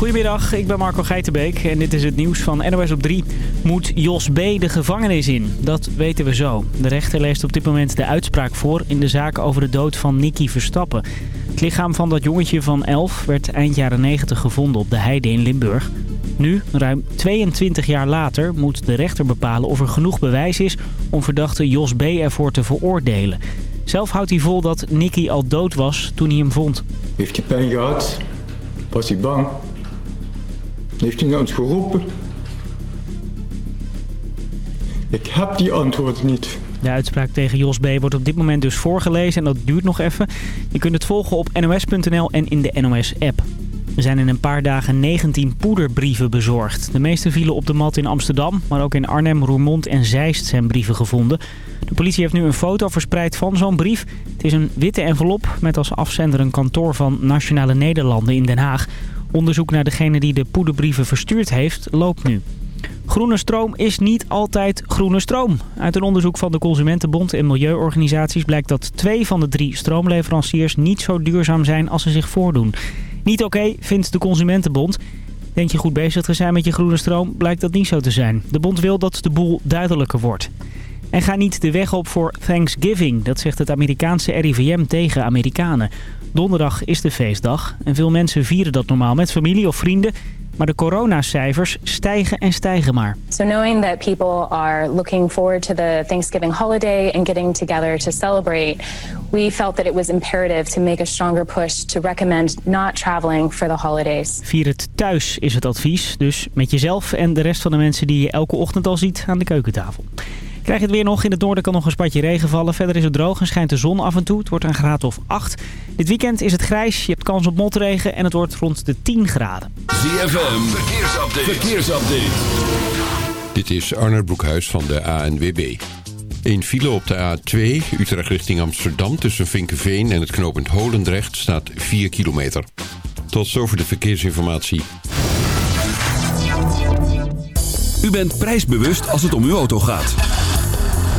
Goedemiddag, ik ben Marco Geitenbeek en dit is het nieuws van NOS op 3. Moet Jos B. de gevangenis in? Dat weten we zo. De rechter leest op dit moment de uitspraak voor in de zaak over de dood van Nicky Verstappen. Het lichaam van dat jongetje van 11 werd eind jaren 90 gevonden op de heide in Limburg. Nu, ruim 22 jaar later, moet de rechter bepalen of er genoeg bewijs is om verdachte Jos B. ervoor te veroordelen. Zelf houdt hij vol dat Nicky al dood was toen hij hem vond. Heeft hij pijn gehad? Was hij bang? Heeft hij naar ons geroepen? Ik heb die antwoord niet. De uitspraak tegen Jos B. wordt op dit moment dus voorgelezen en dat duurt nog even. Je kunt het volgen op nos.nl en in de NOS-app. Er zijn in een paar dagen 19 poederbrieven bezorgd. De meeste vielen op de mat in Amsterdam, maar ook in Arnhem, Roermond en Zeist zijn brieven gevonden. De politie heeft nu een foto verspreid van zo'n brief. Het is een witte envelop met als afzender een kantoor van Nationale Nederlanden in Den Haag. Onderzoek naar degene die de poederbrieven verstuurd heeft loopt nu. Groene stroom is niet altijd groene stroom. Uit een onderzoek van de Consumentenbond en milieuorganisaties blijkt dat twee van de drie stroomleveranciers niet zo duurzaam zijn als ze zich voordoen. Niet oké, vindt de Consumentenbond. Denk je goed bezig te zijn met je groene stroom, blijkt dat niet zo te zijn. De bond wil dat de boel duidelijker wordt. En ga niet de weg op voor Thanksgiving, dat zegt het Amerikaanse RIVM tegen Amerikanen. Donderdag is de feestdag en veel mensen vieren dat normaal met familie of vrienden. Maar de coronacijfers stijgen en stijgen maar. So knowing that people are looking forward to the Thanksgiving holiday and getting together to celebrate, we felt that it was imperative to make a stronger push to recommend not traveling for the holidays. Vier het thuis is het advies, dus met jezelf en de rest van de mensen die je elke ochtend al ziet aan de keukentafel. Krijg je het weer nog. In het noorden kan nog een spatje regen vallen. Verder is het droog en schijnt de zon af en toe. Het wordt een graad of 8. Dit weekend is het grijs. Je hebt kans op motregen en het wordt rond de 10 graden. ZFM, verkeersupdate. verkeersupdate. Dit is Arnold Broekhuis van de ANWB. Een file op de A2, Utrecht richting Amsterdam... tussen Vinkenveen en het knooppunt Holendrecht staat 4 kilometer. Tot zover de verkeersinformatie. U bent prijsbewust als het om uw auto gaat.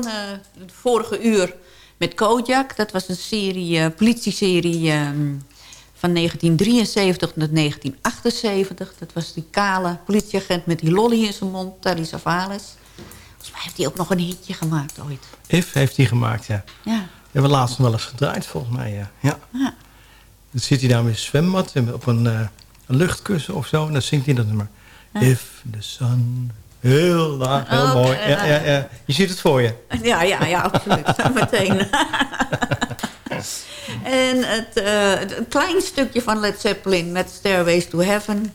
Begonnen het vorige uur met Kojak. Dat was een serie, eh, politieserie ehm, van 1973 tot 1978. Dat was die kale politieagent met die lolly in zijn mond, Telly Savalas. Volgens mij heeft hij ook nog een hitje gemaakt ooit. If heeft hij gemaakt, ja. Ja. Hebben we laatst nog wel eens gedraaid, volgens mij. Ja. ja. Ja. Dan zit hij daar met een zwembad op een, eh, een luchtkussen of zo. En dan zingt hij dat nummer. If the sun... Heel laag, heel Oké, mooi. Ja, ja. ja. Je ziet het voor je. Ja, ja, ja, absoluut. Meteen. en het, eh, het- een klein stukje van Led Zeppelin met Stairways to Heaven.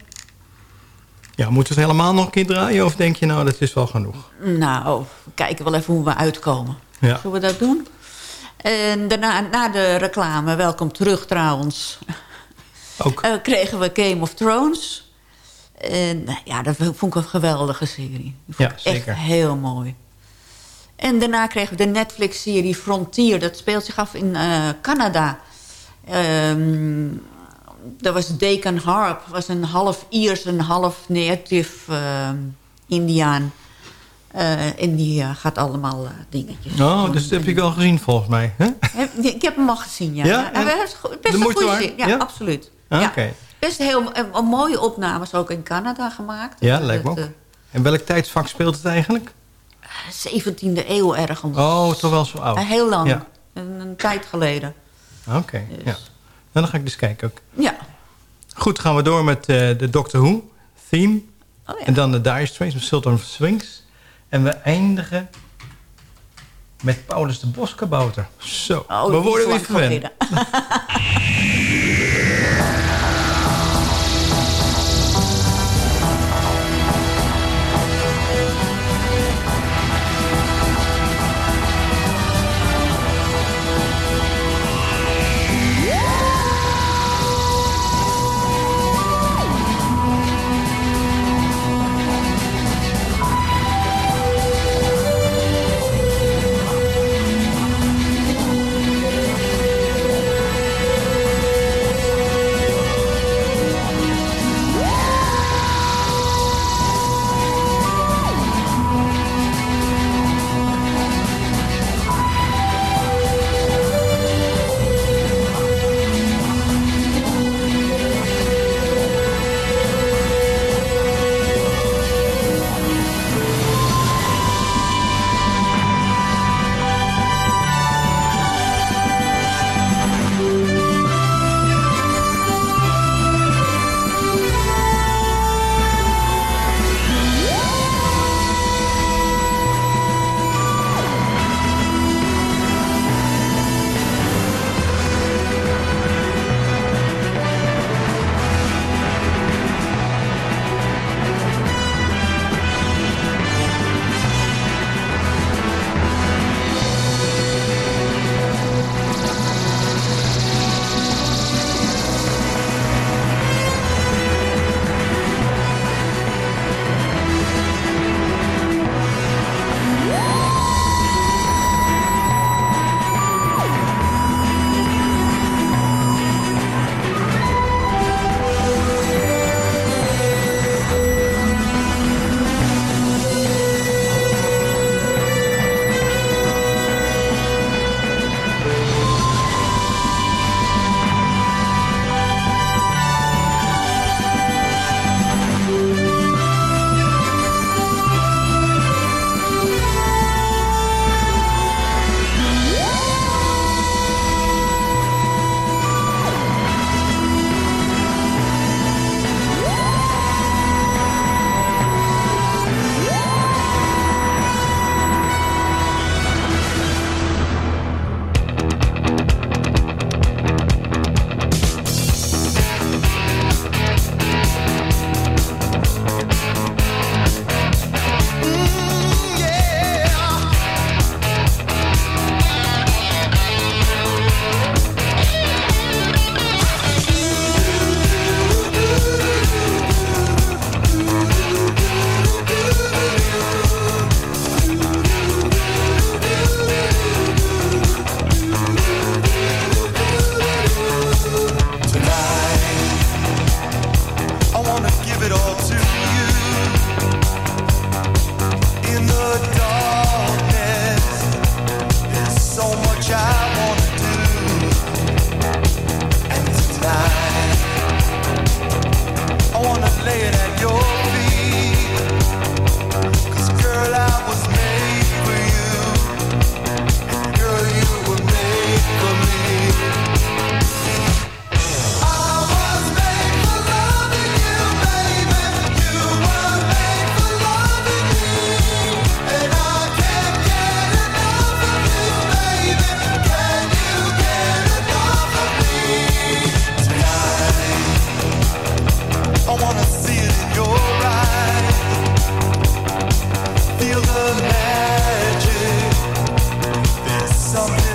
Ja, moeten we het helemaal nog een keer draaien? Of denk je nou, dat is wel genoeg? Nou, we kijken wel even hoe we uitkomen. Ja. Zullen we dat doen? En daarna, na de reclame, welkom terug trouwens... Ook. eh, kregen we Game of Thrones. En nou ja, dat vond ik een geweldige serie. Ja, zeker. Echt heel mooi. En daarna kregen we de Netflix-serie Frontier. Dat speelt zich af in eh, Canada. Ehm dat was Deacon Harp. was een half Iers, een half native ehm, Indiaan. Eh, en die eh, gaat allemaal dingetjes. Oh, dus dat heb ik wel gezien volgens mij. hè? Ik heb hem al gezien, ja. Ja? En go- de best een goede zin. Ja, Ja? absoluut. Ah, ja. Oké. Best heel eh, mooie opnames ook in Canada gemaakt. Ja, Dat, lijkt me ook. eh, En welk tijdsvak speelt het eigenlijk? 17e eeuw ergens. Oh, toch wel zo oud. Eh, heel lang. Ja. Een, een tijd geleden. Oké, Dus. ja. Nou, dan ga ik dus kijken ook. Ja. Goed, gaan we door met de Doctor Who theme. Oh, ja. En dan de Dire Straits met Sultan of Swings. En we eindigen met Paulus de Boskabouter. Zo, Oh, we worden is weer verwend.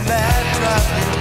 that drives me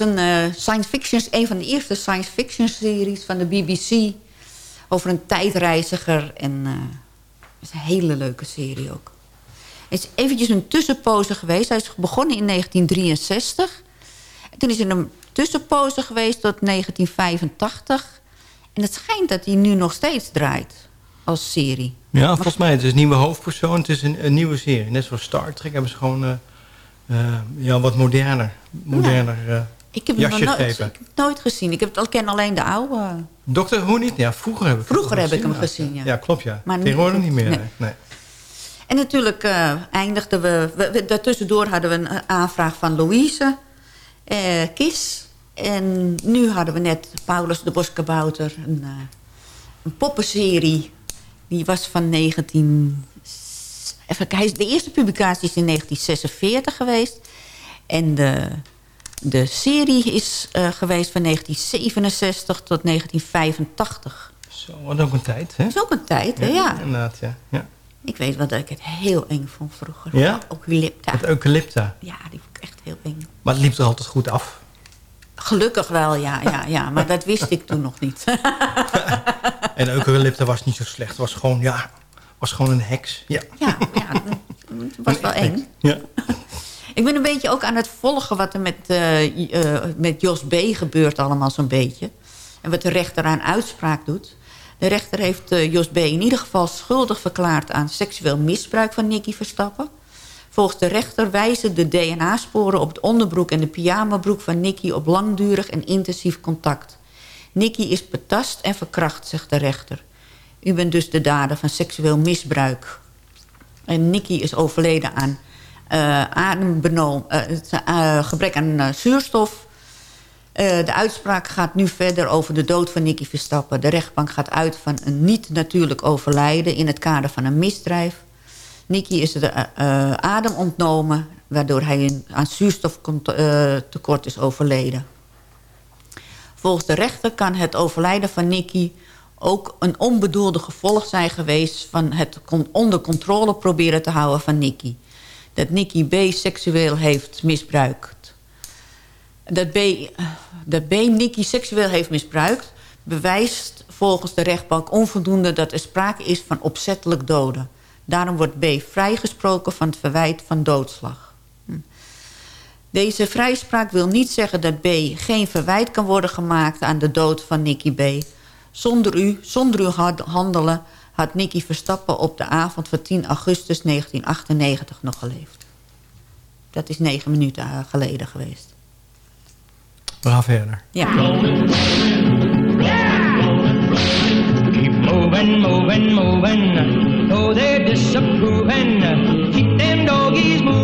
een eh, science fiction, een van de eerste science fiction series van de BBC. Over een tijdreiziger. En het is een hele leuke serie ook. Het is eventjes een tussenpoze geweest. Hij is begonnen in 1963. En toen is er een tussenpoze geweest tot 1985. En het schijnt dat hij nu nog steeds draait als serie. Ja, volgens mij. Het is een nieuwe hoofdpersoon. Het is een, een nieuwe serie. Net zoals Star Trek hebben ze gewoon eh, ja, wat moderner, moderner Ik heb, hem nog nooit, ik nooit gezien. Ik heb het, ik ken alleen de oude. Dokter Who niet? Ja, vroeger heb ik Vroeger het heb ik hem gezien, ja. Ja, klopt ja. Maar Tegenwoordig niet meer. nee. En natuurlijk eh, eindigden we, we, we- Daartussendoor hadden we een eh, aanvraag van Louise. eh, Kis. En nu hadden we net Paulus de Boskabouter. Een, een poppenserie. Die was van 19... Even kijken, de eerste publicatie is in 1946 geweest. En de, de serie is eh, geweest van 1967 tot 1985. Zo, wat ook een tijd, hè? Dat is ook een tijd, hè? Ja. Inderdaad, ja. ja. Ik weet wel dat ik het heel eng vond vroeger. Ja? Eucalypta. Het eucalypta. Ja, die vond ik echt heel eng. Maar het liep er altijd goed af. Gelukkig wel, ja, ja, ja. Maar dat wist ik toen nog niet. En eucalypta was niet zo slecht. Het was gewoon, ja, was gewoon een heks. Ja. ja, ja, het was wel eng. Ja. Ik ben een beetje ook aan het volgen wat er met, eh, eh, met Jos B. gebeurt allemaal zo'n beetje. En wat de rechter aan uitspraak doet. De rechter heeft eh, Jos B. in ieder geval schuldig verklaard aan seksueel misbruik van Nicky Verstappen. Volgens de rechter wijzen de DNA-sporen op het onderbroek en de pyjamabroek van Nicky op langdurig en intensief contact. Nicky is betast en verkracht, zegt de rechter. U bent dus de dader van seksueel misbruik. En Nicky is overleden aan eh, het, eh, gebrek aan eh, zuurstof. Eh, de uitspraak gaat nu verder over de dood van Nicky Verstappen. De rechtbank gaat uit van een niet-natuurlijk overlijden... in het kader van een misdrijf. Nicky is de eh, eh, adem ontnomen... waardoor hij aan zuurstoftekort is overleden. Volgens de rechter kan het overlijden van Nicky ook een onbedoelde gevolg zijn geweest... van het onder controle proberen te houden van Nicky. Dat Nicky B. seksueel heeft misbruikt. Dat B, dat B. Nicky seksueel heeft misbruikt... bewijst volgens de rechtbank onvoldoende dat er sprake is van opzettelijk doden. Daarom wordt B. vrijgesproken van het verwijt van doodslag. Hm. Deze vrijspraak wil niet zeggen dat B. geen verwijt kan worden gemaakt aan de dood van Nicky B. Zonder u, zonder uw handelen had Nicky Verstappen op de avond van 10 augustus 1998 nog geleefd. Dat is negen minuten eh, geleden geweest. We gaan verder. Ja. Keep moving, moving, moving. Though they're disapproving, keep them doggies moving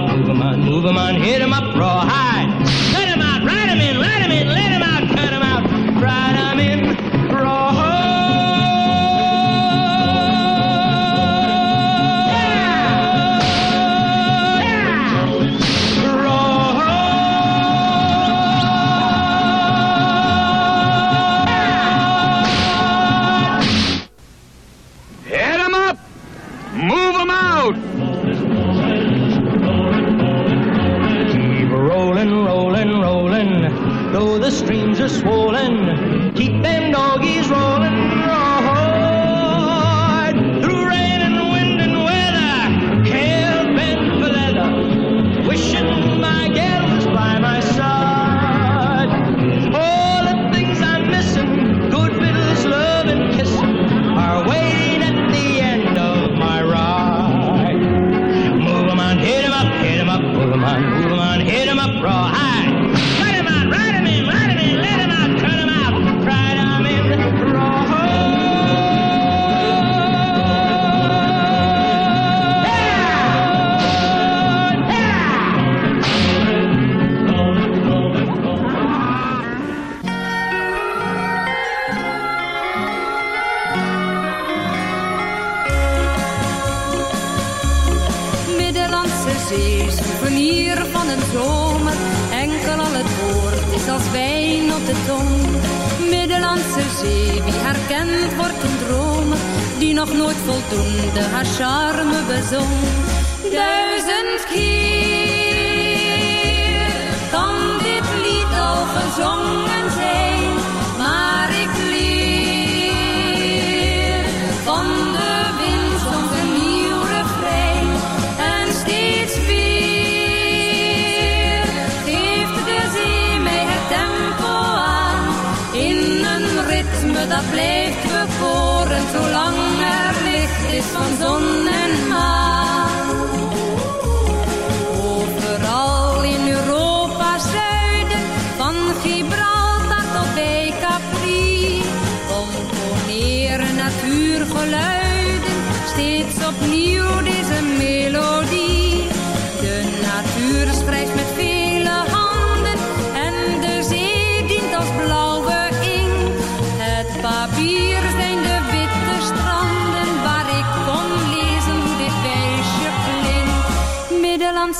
up, move 'em on, move 'em on, hit 'em up, raw Let streams are swollen.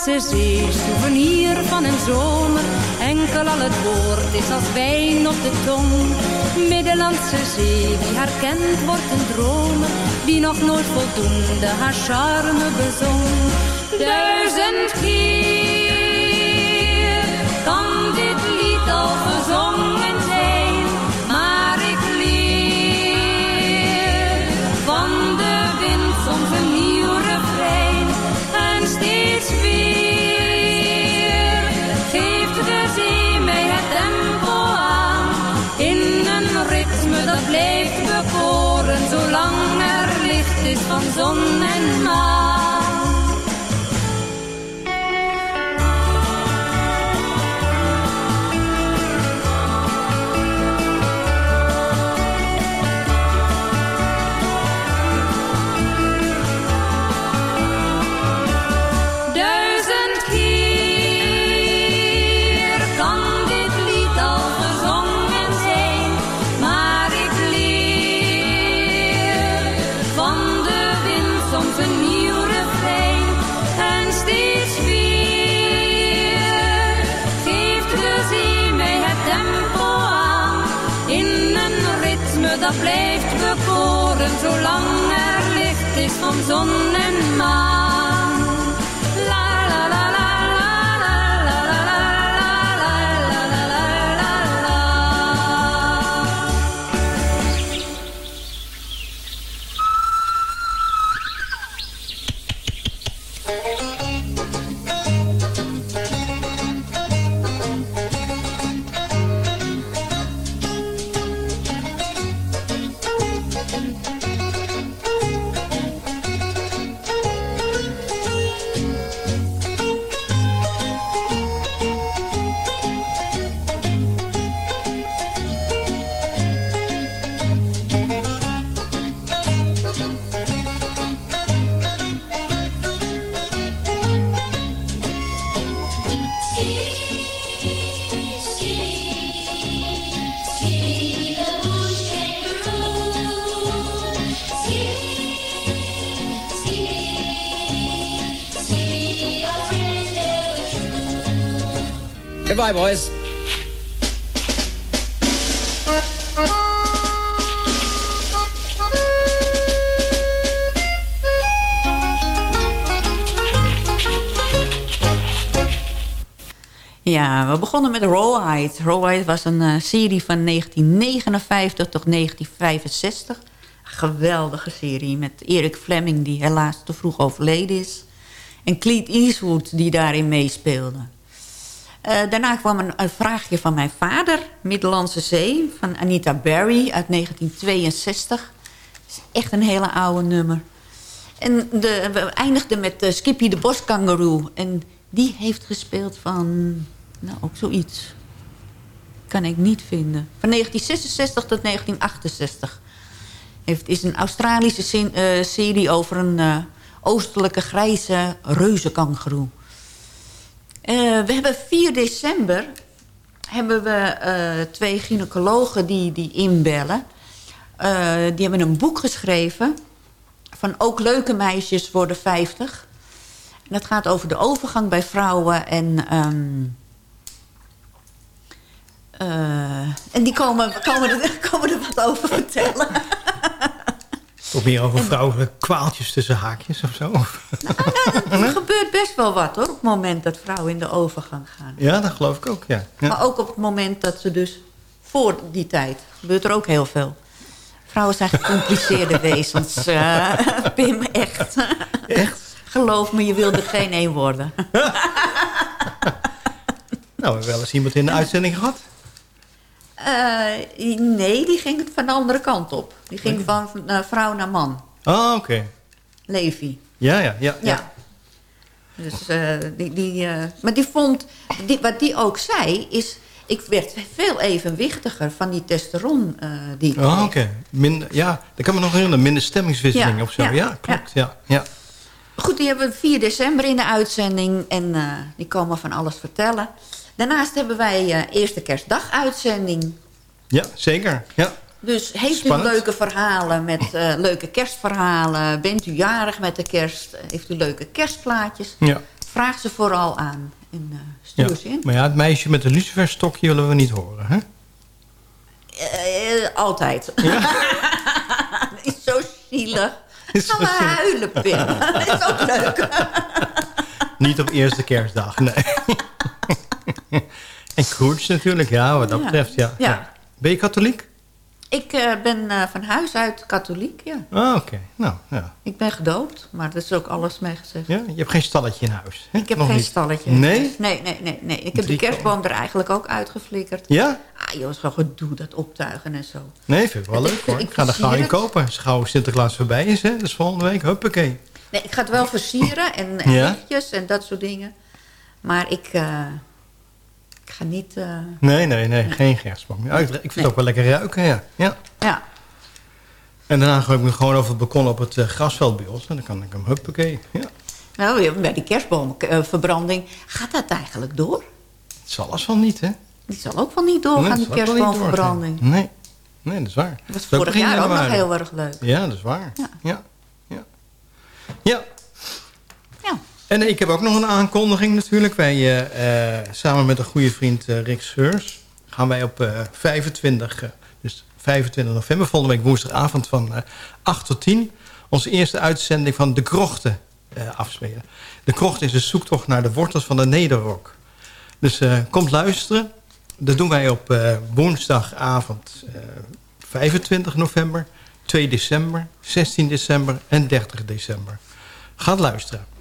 Middellandse Zee, souvenir van een zomer. Enkel al het woord is als wijn op de tong. Middellandse Zee, wie haar kent wordt een dromer. Die nog nooit voldoende haar charme bezong. Duizend keer is van zon. Dat blijft bekoren, zolang er licht is van zon en maan. Goodbye, boys. Ja, we begonnen met Rawhide. Rawhide was een eh, serie van 1959 tot 1965. Een geweldige serie met Erik Fleming, die helaas te vroeg overleden is. En Clint Eastwood, die daarin meespeelde. Eh, daarna kwam een, vraagje van mijn vader, Middellandse Zee, van Anita Barry uit 1962. Dat is echt een hele oude nummer. En de, we eindigden met eh, Skippy de Boskangaroo. En die heeft gespeeld van, nou ook zoiets. Kan ik niet vinden. Van 1966 tot 1968. Het is een Australische eh, serie over een oostelijke grijze reuzenkangeroe. Eh, we hebben 4 december hebben we eh, twee gynaecologen die, die inbellen. Eh, die hebben een boek geschreven van ook leuke meisjes worden 50. dat gaat over de overgang bij vrouwen. En, ehm, eh, en die komen, komen, er, komen er wat over vertellen. Of meer over vrouwelijke kwaaltjes tussen haakjes of zo? Er gebeurt best wel wat hoor, op het moment dat vrouwen in de overgang gaan. Ja, dat geloof ik ook, ja. ja. Maar ook op het moment dat ze dus voor die tijd gebeurt er ook heel veel. Vrouwen zijn gecompliceerde wezens, eh, Pim, echt. Echt? Geloof me, je wil er geen één worden. Nou, we hebben wel eens iemand in de uitzending gehad. Eh, nee, die ging van de andere kant op. Die ging van eh, vrouw naar man. Oh, oké. Levi. Ja, ja, ja. Ja. Dus, eh, die, die, maar die vond, die, wat die ook zei, is... Ik werd veel evenwichtiger van die testosteron die ik Oh, kreeg. oké. Minder, ja, dat kan me nog herinneren. Minder stemmingswisseling Ja, of zo. Ja, ja, klopt. Ja. Ja. Goed, die hebben we 4 december in de uitzending. En die komen van alles vertellen. Daarnaast hebben wij eh, eerste kerstdag uitzending. ja, zeker. Ja. Dus heeft Spannend. u leuke verhalen met eh, leuke kerstverhalen? Bent u jarig met de kerst? Heeft u leuke kerstplaatjes? Ja. Vraag ze vooral aan en eh, stuur ja. ze in. Maar ja, het meisje met de luciferstokje willen we niet horen, hè? Altijd. is zo zielig. Is zo zielig. huilen, Pim. Dat is ook leuk. Niet op eerste kerstdag, nee. en koers natuurlijk, ja, wat dat Ja. betreft, ja. Ja. Ben je katholiek? Ik eh, ben eh, van huis uit katholiek, ja. Ah, oké. Nou, ja. Ik ben gedoopt, maar dat is ook alles mee gezegd. ja. Je hebt geen stalletje in huis, hè? Ik heb Nog geen niet. stalletje. Nee? Nee, nee, nee. nee. Ik heb Drie de kerstboom er eigenlijk ook uitgeflikkerd. Ja? Ah joh, zo gedoe, dat optuigen en zo. Nee, vind ik wel Ik- leuk, hoor. ik Ik ga er gauw in kopen. Als gauw Sinterklaas voorbij is, hè? Dus volgende week, huppakee. Nee, ik ga het wel versieren en, en Ja? en dat soort dingen. Maar ik, eh, ik ga niet... eh, Nee, nee, nee, geen kerstboom. Ja, ik vind het ook wel lekker ruiken, ja. ja. ja, En daarna gooi ik me gewoon over het balkon op het eh, grasveld bij ons. En dan kan ik hem, huppakee. Ja. nou, bij die kerstboomverbranding, gaat dat eigenlijk door? Het zal alles wel niet, hè? Die zal ook wel niet doorgaan, Nee, die het kerstboomverbranding. doorgaan. Nee. nee, dat is waar. Dat was vorig jaar ook nog heel erg leuk. Ja, dat is waar. Ja. Ja. Ja. ja. En ik heb ook nog een aankondiging natuurlijk. Wij, eh, eh, samen met een goede vriend eh, Rick Scheurs... gaan wij op eh 25, eh, dus 25 november, volgende week woensdagavond van eh 8 tot 10... onze eerste uitzending van De Krochten afspelen. De Krocht is een zoektocht naar de wortels van de nederrock. Dus eh kom luisteren. Dat doen wij op woensdagavond eh, 25 november, 2 december, 16 december en 30 december. Ga luisteren.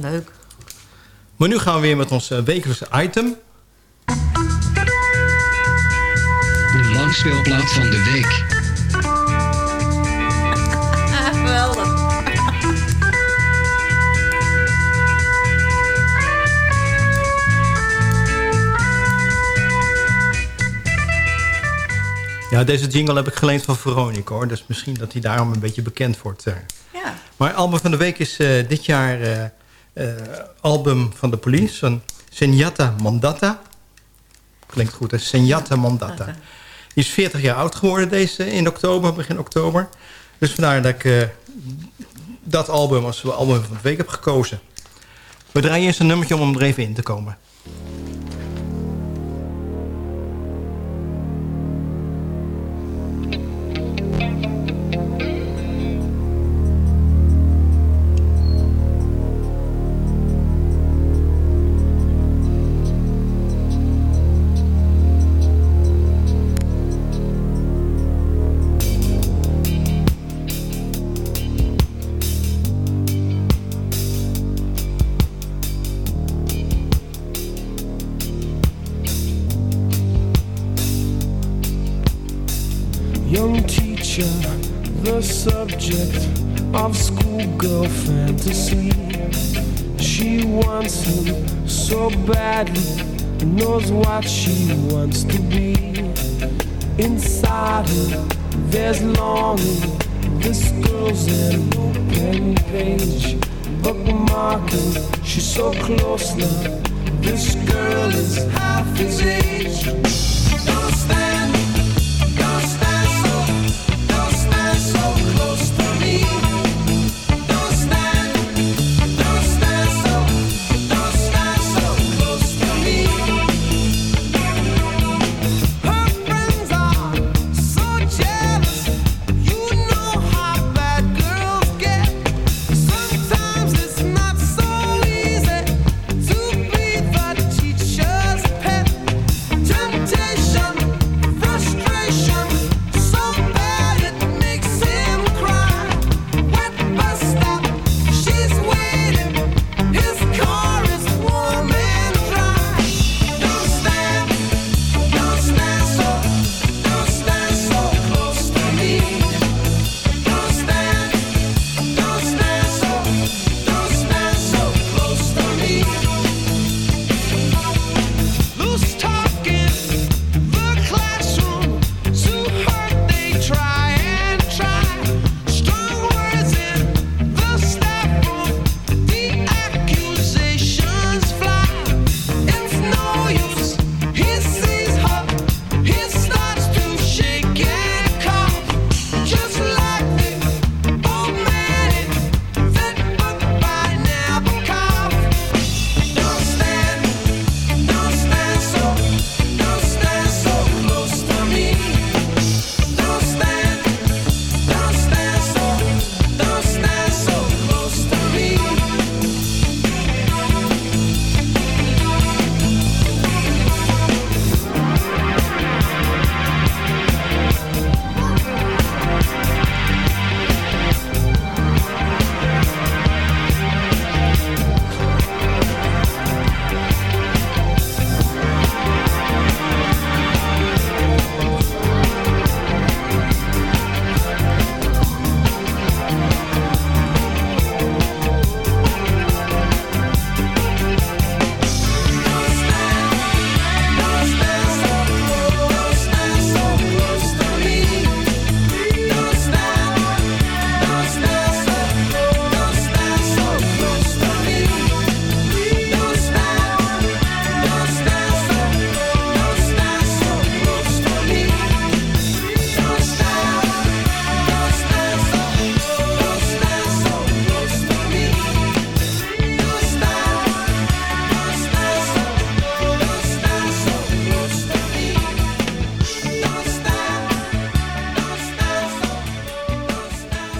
Leuk. Maar nu gaan we weer met ons eh, wekelijkse item. De langspeelplaat van de week. Ah, geweldig. Ja, deze jingle heb ik geleend van Veronica hoor. Dus misschien dat hij daarom een beetje bekend wordt. eh. Ja. Maar album van de week is eh, dit jaar album van de police van Senjata Mandata. Klinkt goed, hè? Senjata Mandata. Die is 40 jaar oud geworden deze in oktober, begin oktober. Dus vandaar dat ik eh, dat album als album van de week heb gekozen. We draaien eerst een nummertje om er even in te komen.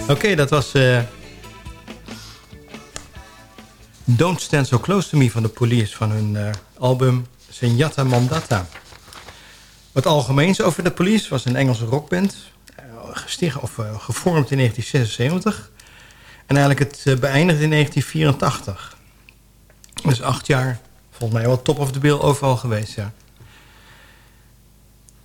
Oké, dat was eh, Don't Stand So Close To Me van de Police... van hun eh, album Senjata Mandata. Wat algemeens over de Police was een Engelse rockband... eh, gesticht, of, gevormd in 1976... en eigenlijk het beëindigd in 1984. Dus acht jaar, volgens mij wel top of the bill overal geweest, ja.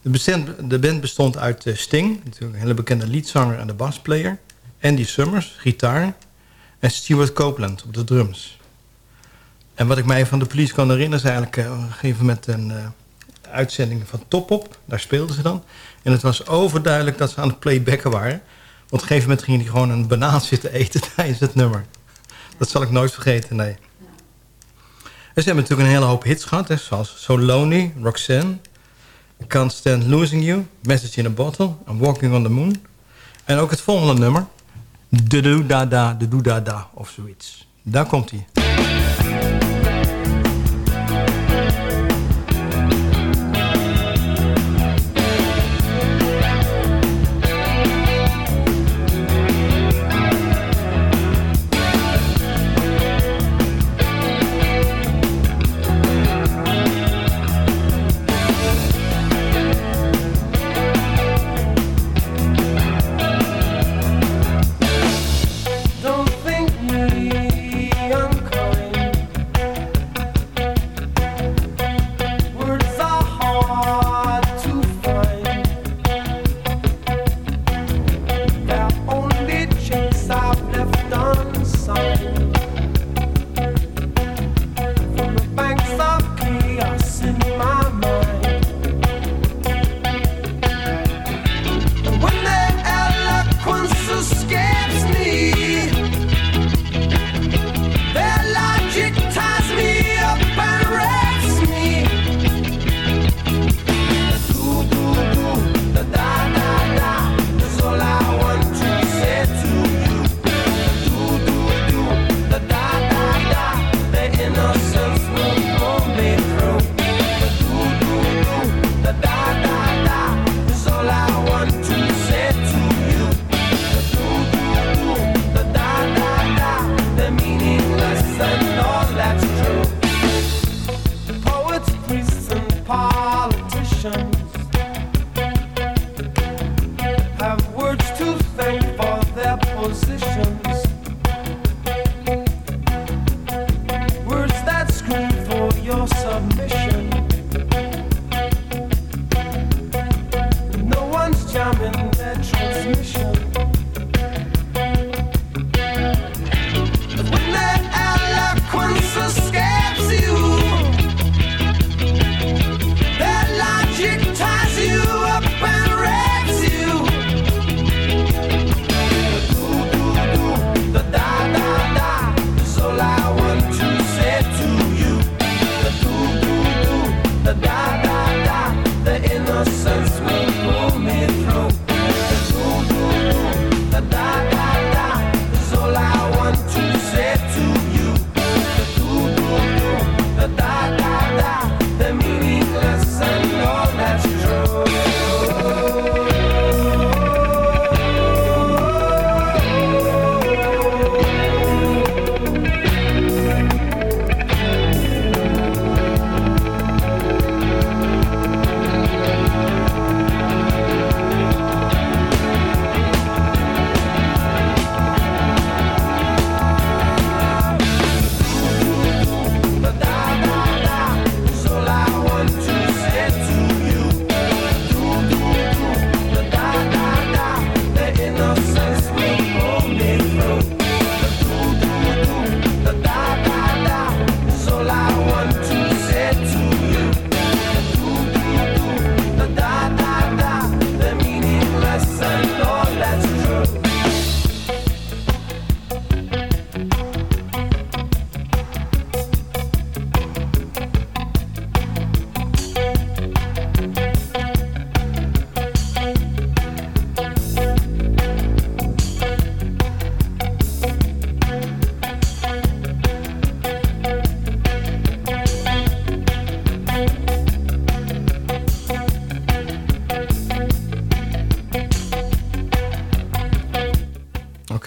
De, band bestond uit Sting, natuurlijk een hele bekende leadzanger en de bassplayer. Andy Summers, gitaar. En Stuart Copeland op de drums. En wat ik mij van de police kan herinneren... is eigenlijk eh, op een gegeven moment een eh, uitzending van Top Op. Daar speelden ze dan. En het was overduidelijk dat ze aan het playbacken waren. Want op een gegeven moment gingen die gewoon een banaan zitten eten tijdens het nummer. Dat zal ik nooit vergeten, nee. En ze hebben natuurlijk een hele hoop hits gehad. Hè, zoals So Lonely, Roxanne... Can't Stand Losing You, Message in a Bottle en Walking on the Moon. En ook het volgende nummer. De do da da, de do da da of zoiets. Daar komt hij.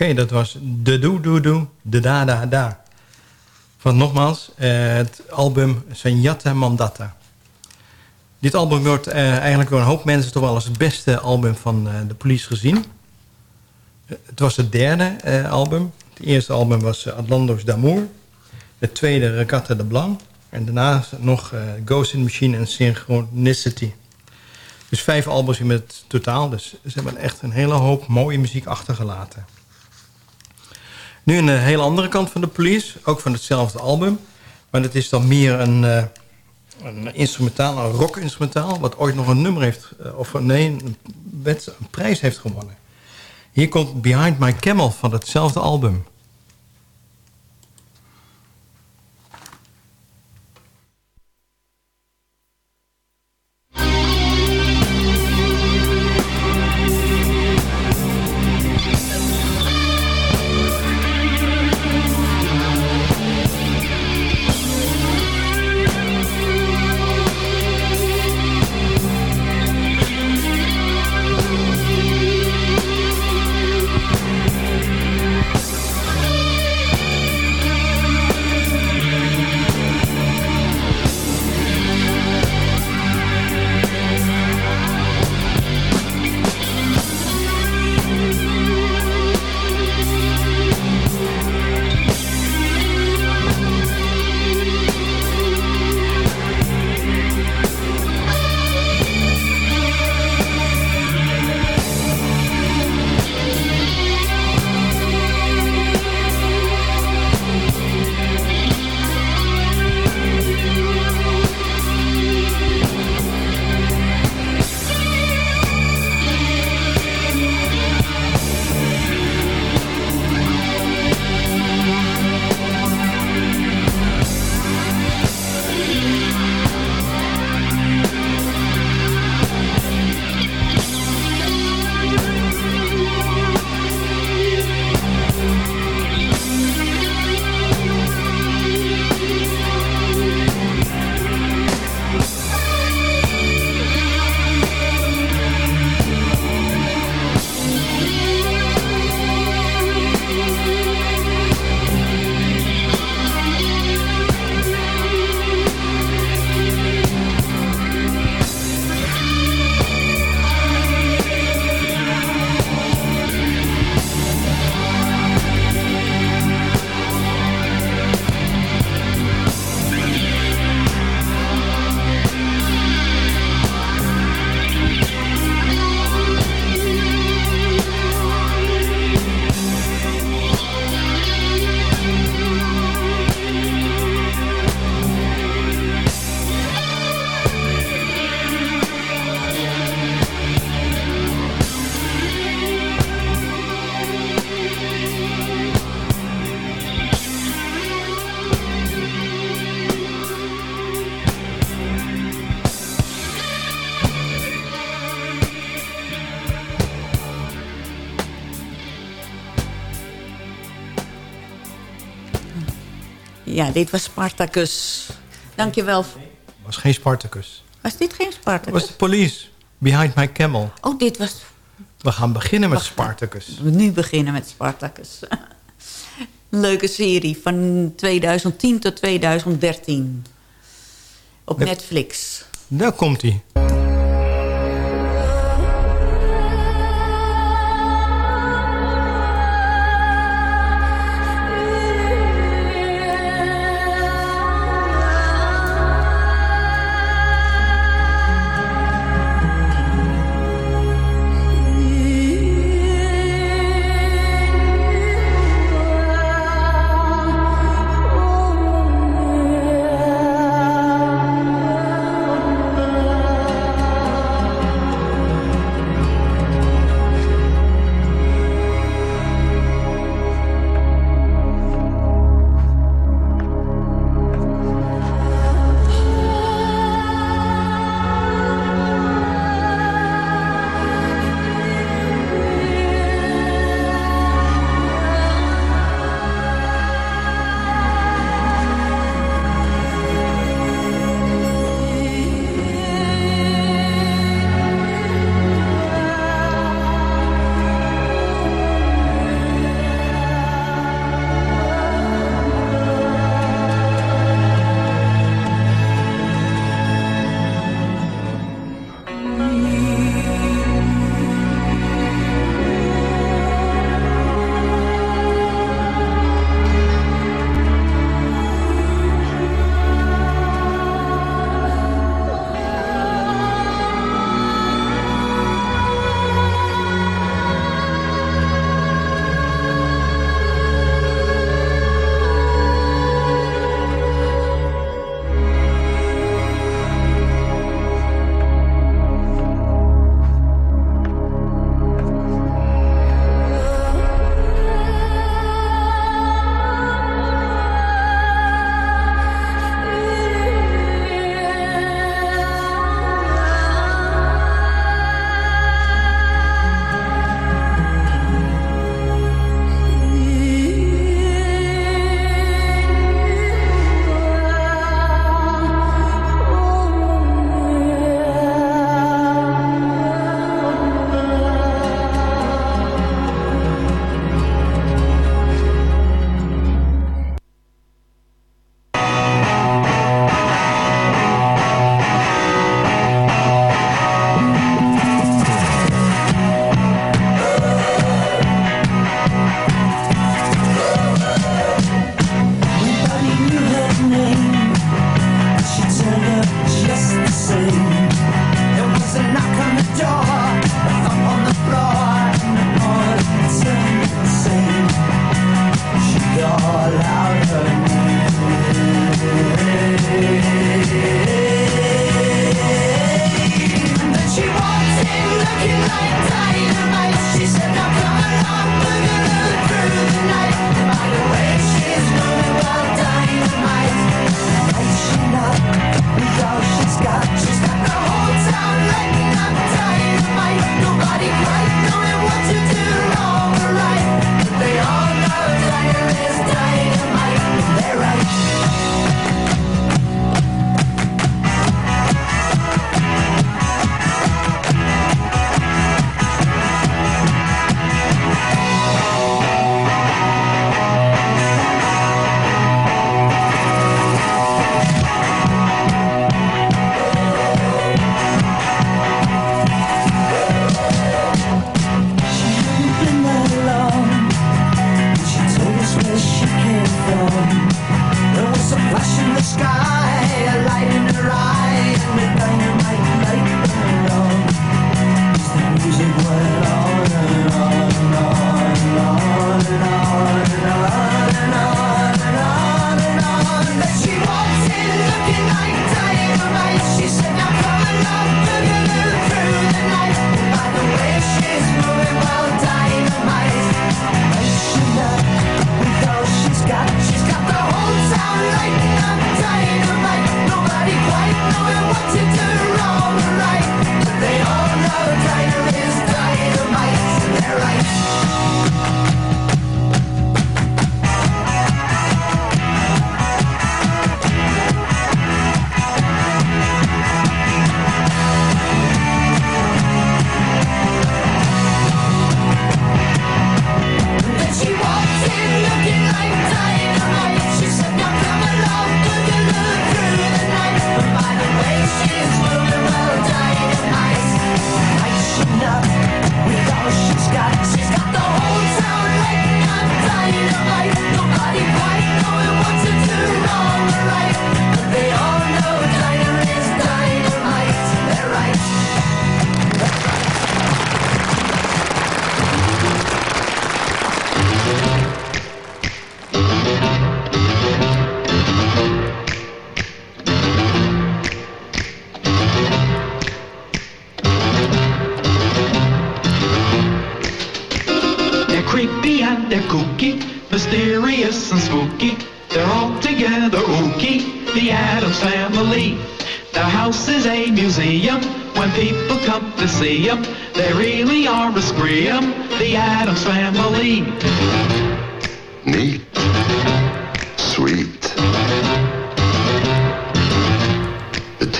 Oké, dat was De Doe Doe Doe, De Da Da Da. Van nogmaals, eh, het album Senjata Mandata. Dit album wordt eh, eigenlijk door een hoop mensen toch wel als het beste album van eh, de police gezien. Het was het derde eh, album. Het eerste album was eh, Atlantos d'Amour. Het tweede Regatta de Blanc. En daarna nog Ghost in the Machine en Synchronicity. Dus vijf albums in het totaal. Dus ze hebben echt een hele hoop mooie muziek achtergelaten. Nu een eh, hele andere kant van de police. Ook van hetzelfde album. Maar dat is dan meer een, eh, een instrumentaal, een rock-instrumentaal... wat ooit nog een nummer heeft... eh, of nee, een, een prijs heeft gewonnen. Hier komt Behind My Camel van hetzelfde album. Dit was Spartacus. Dankjewel. was geen Spartacus. Was dit geen Spartacus? was de police. Behind My Camel. Oh, dit was... We gaan beginnen met Spartacus. We nu beginnen met Spartacus. Leuke serie van 2010 tot 2013. Op. Netflix. Daar komt hij.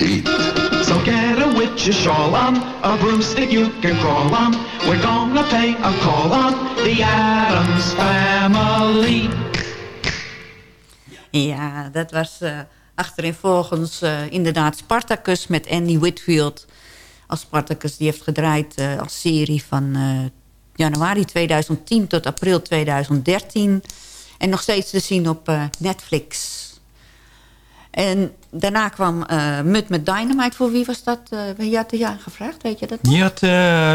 So get a witch's shawl on, a broomstick you can crawl on. We're gonna pay a call on the Adams family. Ja, dat was uh, achterin volgens uh, inderdaad Spartacus met Andy Whitfield. Als Spartacus die heeft gedraaid uh, als serie van januari 2010 tot april 2013. En nog steeds te zien op Netflix. En daarna kwam Mut met Dynamite. Voor wie was dat? wie had je aangevraagd? Weet je dat? Die had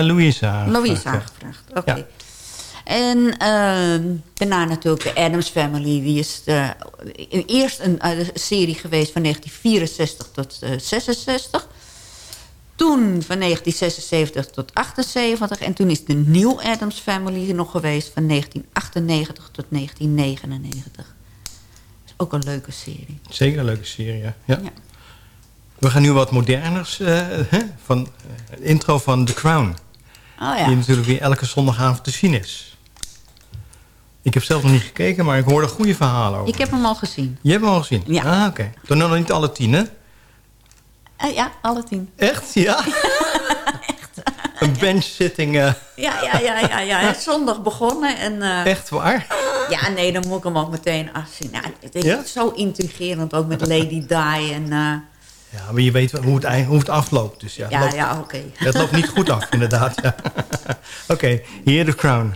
Louisa Louisa aangevraagd, oké. Okay. Ja. En uh, daarna natuurlijk de Adams Family. Die is uh, eerst een uh, serie geweest van 1964 tot 66. Toen van 1976 tot 78. En toen is de New Adams Family nog geweest van 1998 tot 1999. Ook een leuke serie. Zeker een leuke serie, ja. ja. ja. We gaan nu wat moderners. Hè? Van, intro van The Crown. Oh, ja. Die natuurlijk weer elke zondagavond te zien is. Ik heb zelf nog niet gekeken, maar ik hoorde goede verhalen over. Ik heb hem al gezien. Je hebt hem al gezien? Ja. Ah, oké. Okay. Toen nog niet alle tien, hè? Uh, ja, alle tien. Echt? Ja? Echt. Een bench-sitting. Uh... Ja, ja, ja, ja, ja. Zondag begonnen. En. Echt waar? Ja, nee, dan moet ik hem ook meteen afzien. Nou, het is ja? zo intrigerend, ook met Lady Di en... Ja, maar je weet hoe het, hoe het afloopt. Dus ja, ja, loopt, ja oké. Okay. Het loopt niet goed af, inderdaad. Ja. Oké, okay, hier de crown.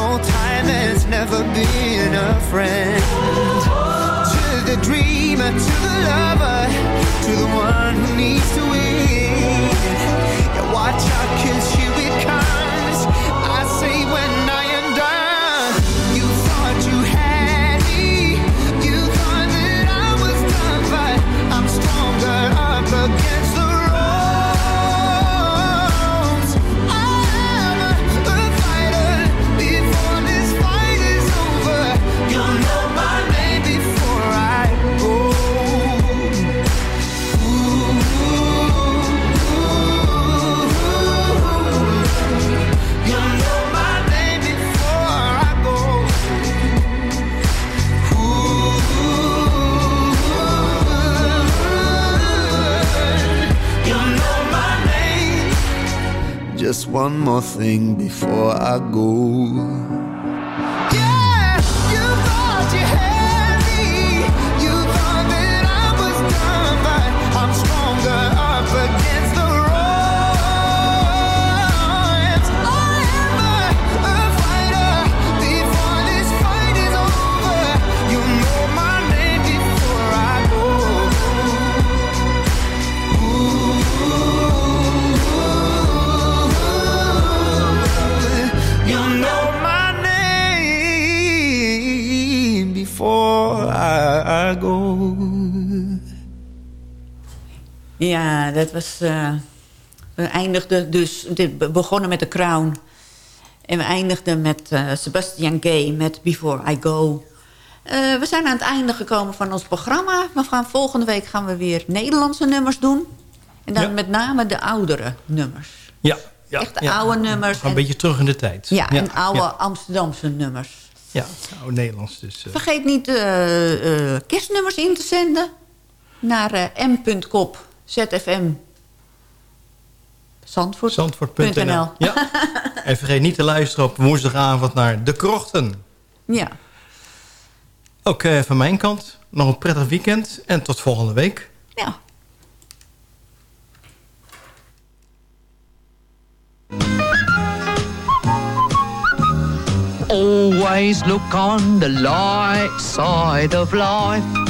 No time has never been a friend. To the dreamer, to the lover, one more thing before I go. Dat was... eh, we eindigden dus... We begonnen met The Crown. En we eindigden met eh, Sebastian Gay met Before I Go. Eh, we zijn aan het einde gekomen van ons programma. We gaan, volgende week gaan we weer Nederlandse nummers doen. En dan Ja. met name de oudere nummers. Ja, ja, Echt de ja. oude nummers. Een en- beetje terug in de tijd. Ja, en oude Amsterdamse nummers. ja oude Nederlands. Dus, Vergeet niet kerstnummers in te zenden naar m.kop zfm Zandvoort. Zandvoort.nl. Ja. en vergeet niet te luisteren op woensdagavond naar De Krochten. Ja. Ook eh, van mijn kant nog een prettig weekend en tot volgende week. Ja. Always look on the light side of life.